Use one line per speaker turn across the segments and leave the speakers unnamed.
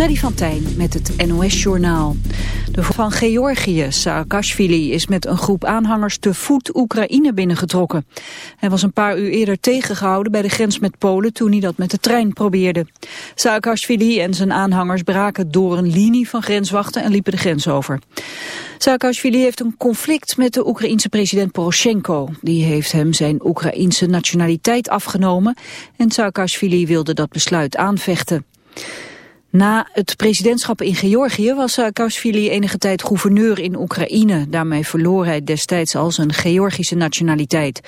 Freddy van Tijn met het NOS-journaal. De van Georgië, Saakashvili, is met een groep aanhangers te voet Oekraïne binnengetrokken. Hij was een paar uur eerder tegengehouden bij de grens met Polen toen hij dat met de trein probeerde. Saakashvili en zijn aanhangers braken door een linie van grenswachten en liepen de grens over. Saakashvili heeft een conflict met de Oekraïense president Poroshenko. Die heeft hem zijn Oekraïense nationaliteit afgenomen en Saakashvili wilde dat besluit aanvechten. Na het presidentschap in Georgië was Saakashvili enige tijd gouverneur in Oekraïne. Daarmee verloor hij destijds al zijn Georgische nationaliteit.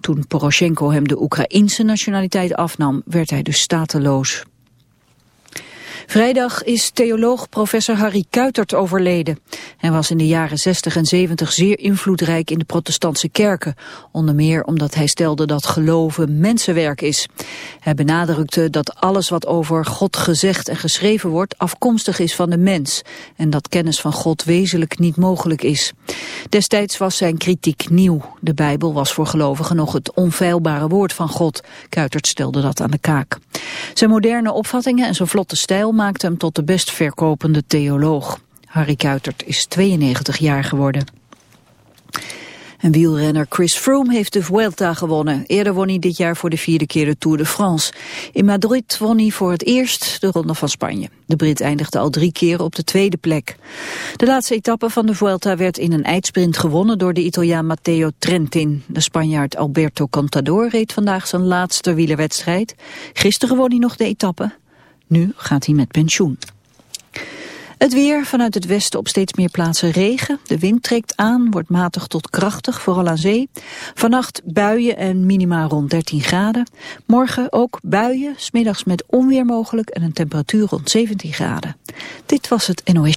Toen Poroshenko hem de Oekraïense nationaliteit afnam, werd hij dus stateloos. Vrijdag is theoloog professor Harry Kuitert overleden. Hij was in de jaren 60 en 70 zeer invloedrijk in de protestantse kerken. Onder meer omdat hij stelde dat geloven mensenwerk is. Hij benadrukte dat alles wat over God gezegd en geschreven wordt afkomstig is van de mens. En dat kennis van God wezenlijk niet mogelijk is. Destijds was zijn kritiek nieuw. De Bijbel was voor gelovigen nog het onfeilbare woord van God. Kuitert stelde dat aan de kaak. Zijn moderne opvattingen en zijn vlotte stijl maakte hem tot de best verkopende theoloog. Harry Kuitert is 92 jaar geworden. En wielrenner Chris Froome heeft de Vuelta gewonnen. Eerder won hij dit jaar voor de vierde keer de Tour de France. In Madrid won hij voor het eerst de Ronde van Spanje. De Brit eindigde al drie keer op de tweede plek. De laatste etappe van de Vuelta werd in een eindsprint gewonnen door de Italiaan Matteo Trentin. De Spanjaard Alberto Contador reed vandaag zijn laatste wielerwedstrijd. Gisteren won hij nog de etappe. Nu gaat hij met pensioen. Het weer vanuit het westen op steeds meer plaatsen regen. De wind trekt aan, wordt matig tot krachtig, vooral aan zee. Vannacht buien en minima rond 13 graden. Morgen ook buien, smiddags met onweer mogelijk en een temperatuur rond 17 graden. Dit was het NOS.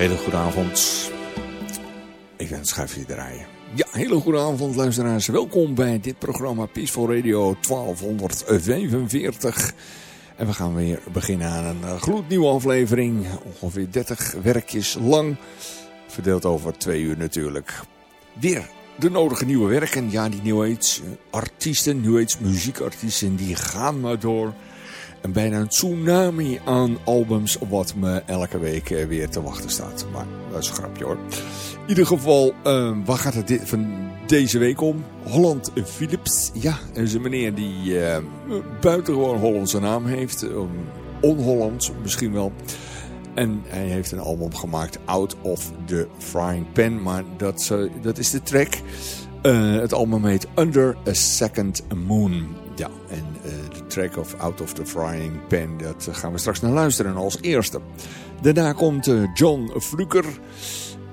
Hele goede avond. Ik ben schuifje draaien. Ja, hele goede avond luisteraars. Welkom bij dit programma Peaceful Radio 1245. En we gaan weer beginnen aan een eh, gloednieuwe aflevering. Ongeveer 30 werkjes lang. Verdeeld over twee uur natuurlijk. Weer de nodige nieuwe werken. Ja, die Age artiesten, Age muziekartiesten, die gaan maar door. En bijna een tsunami aan albums wat me elke week eh, weer te wachten staat. Maar dat is een grapje hoor. In ieder geval, uh, waar gaat het dit, van deze week om? Holland Philips. Ja, dat is een meneer die uh, buitengewoon Hollandse naam heeft. Um, On-Hollands misschien wel. En hij heeft een album gemaakt, Out of the Frying Pan. Maar dat, uh, dat is de track. het album heet Under a Second Moon. Track of Out of the Frying Pan, dat gaan we straks naar luisteren als eerste. Daarna komt John Fluker...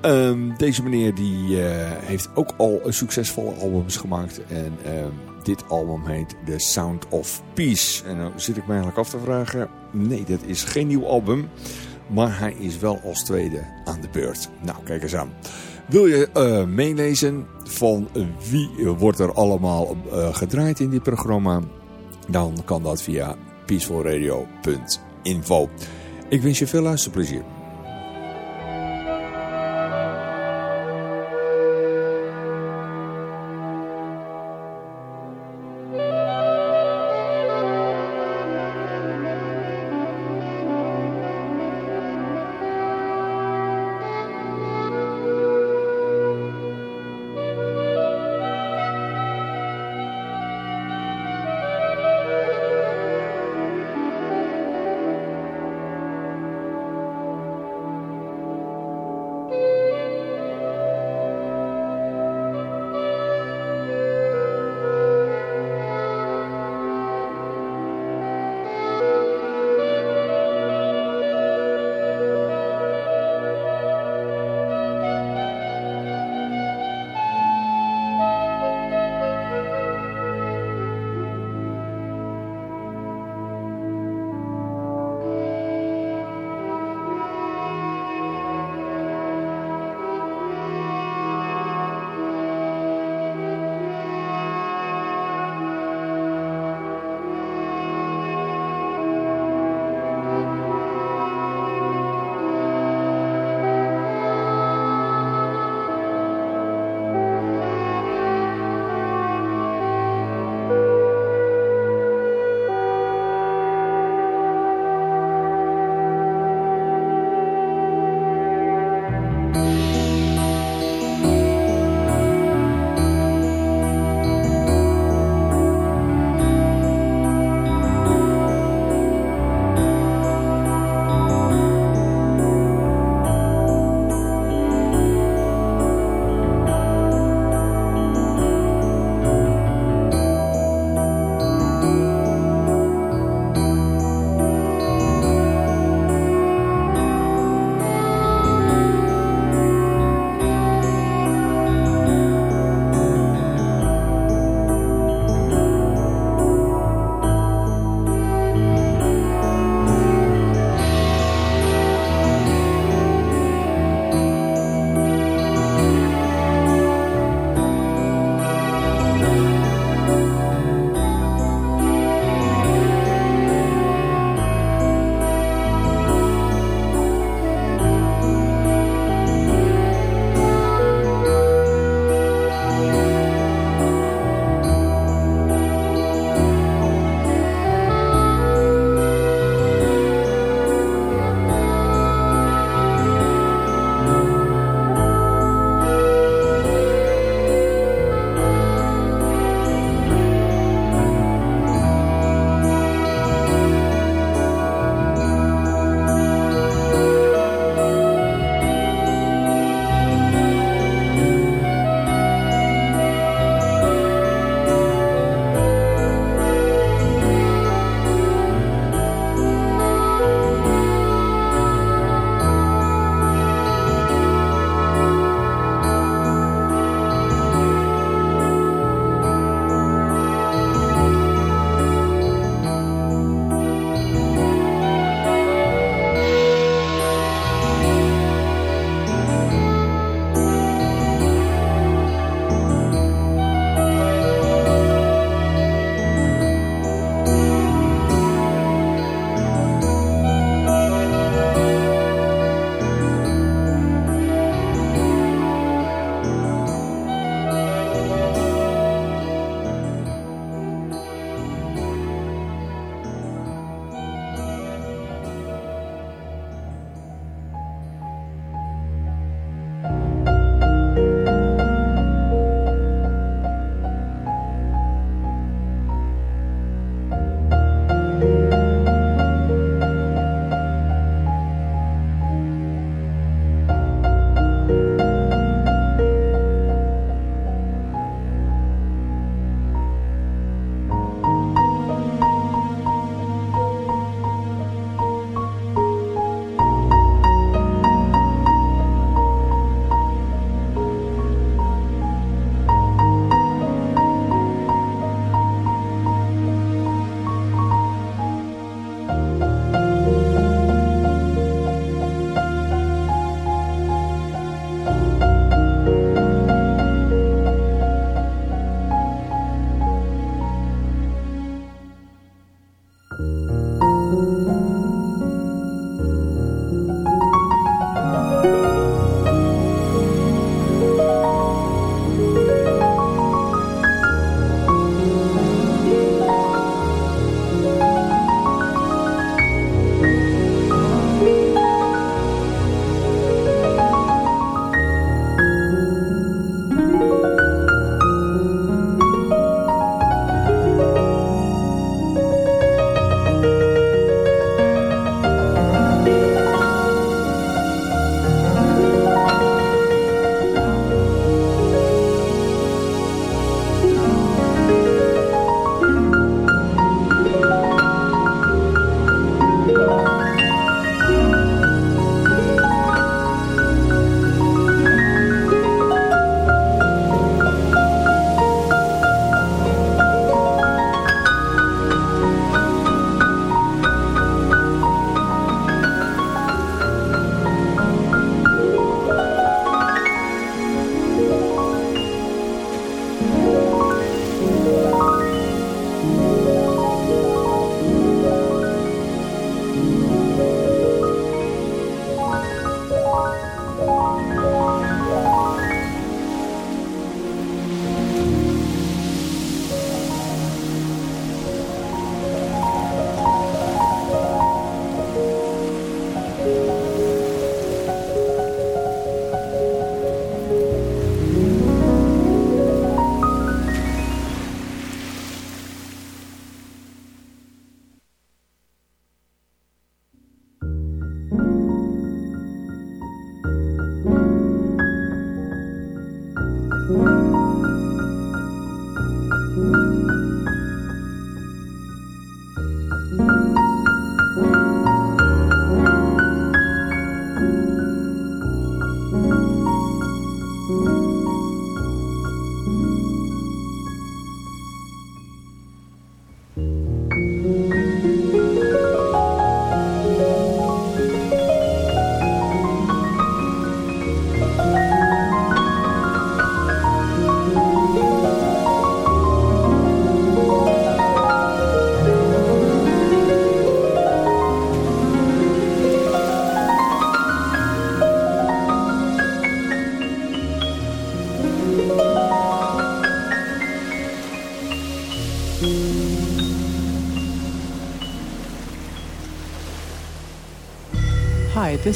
Um, deze meneer die uh, heeft ook al succesvolle albums gemaakt. En um, dit album heet The Sound of Peace. En dan zit ik me eigenlijk af te vragen. Nee, dat is geen nieuw album. Maar hij is wel als tweede aan de beurt. Nou, kijk eens aan. Wil je meelezen van wie wordt er allemaal gedraaid in dit programma? Dan kan dat via peacefulradio.info. Ik wens je veel luisterplezier.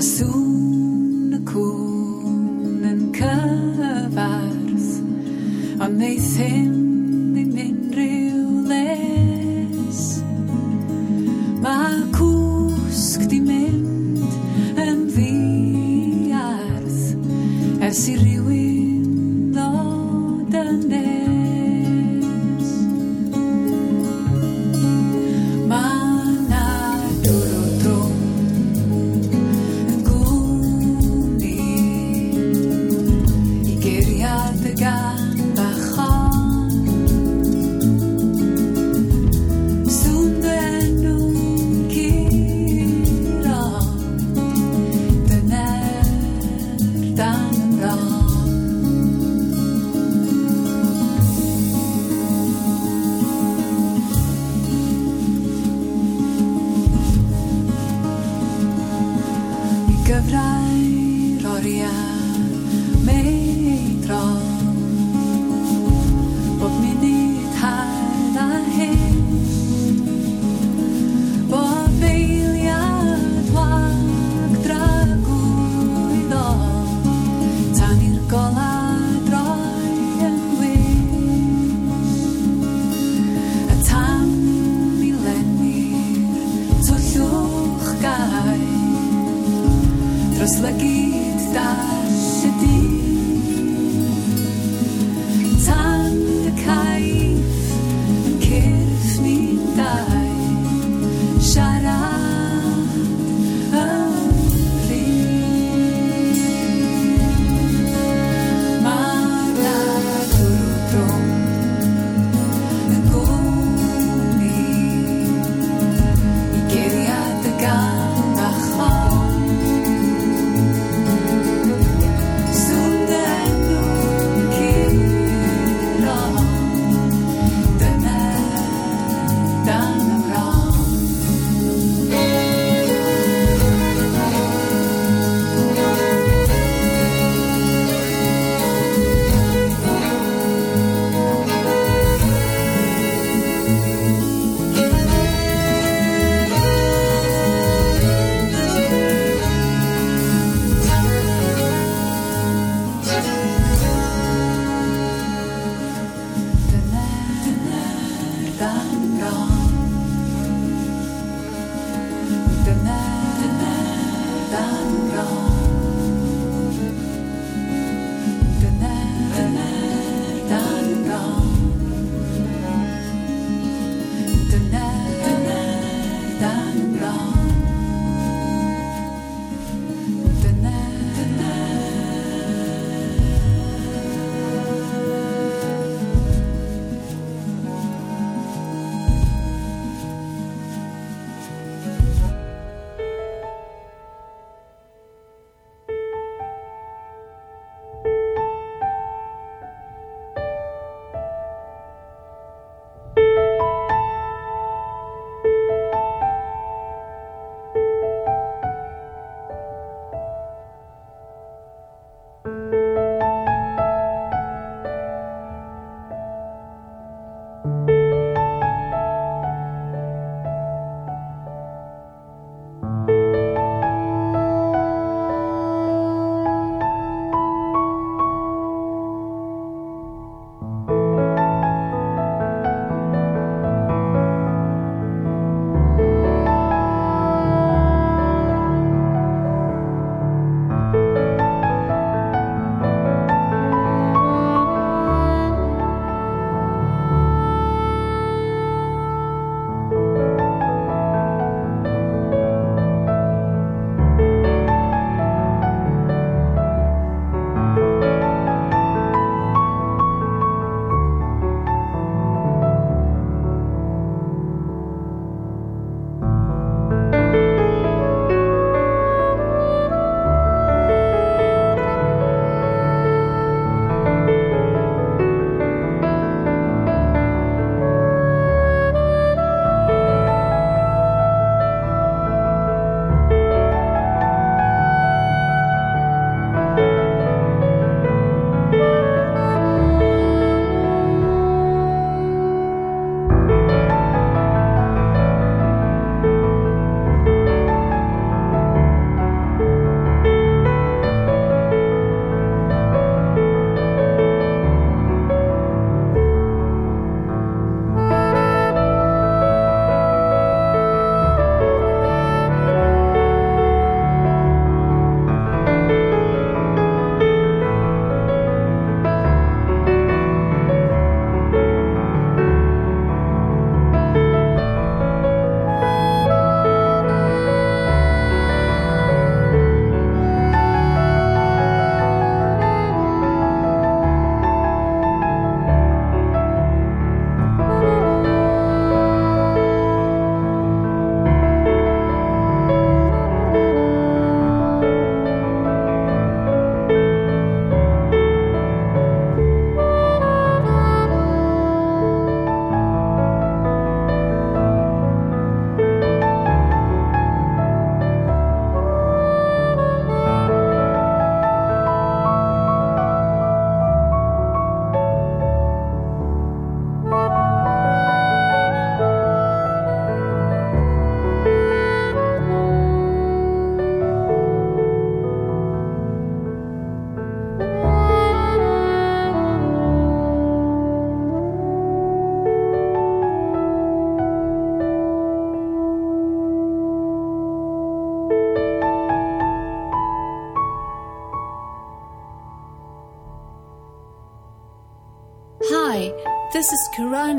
Azul, cool, and covers
on they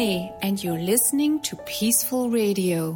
Kirani, and you're listening to Peaceful Radio.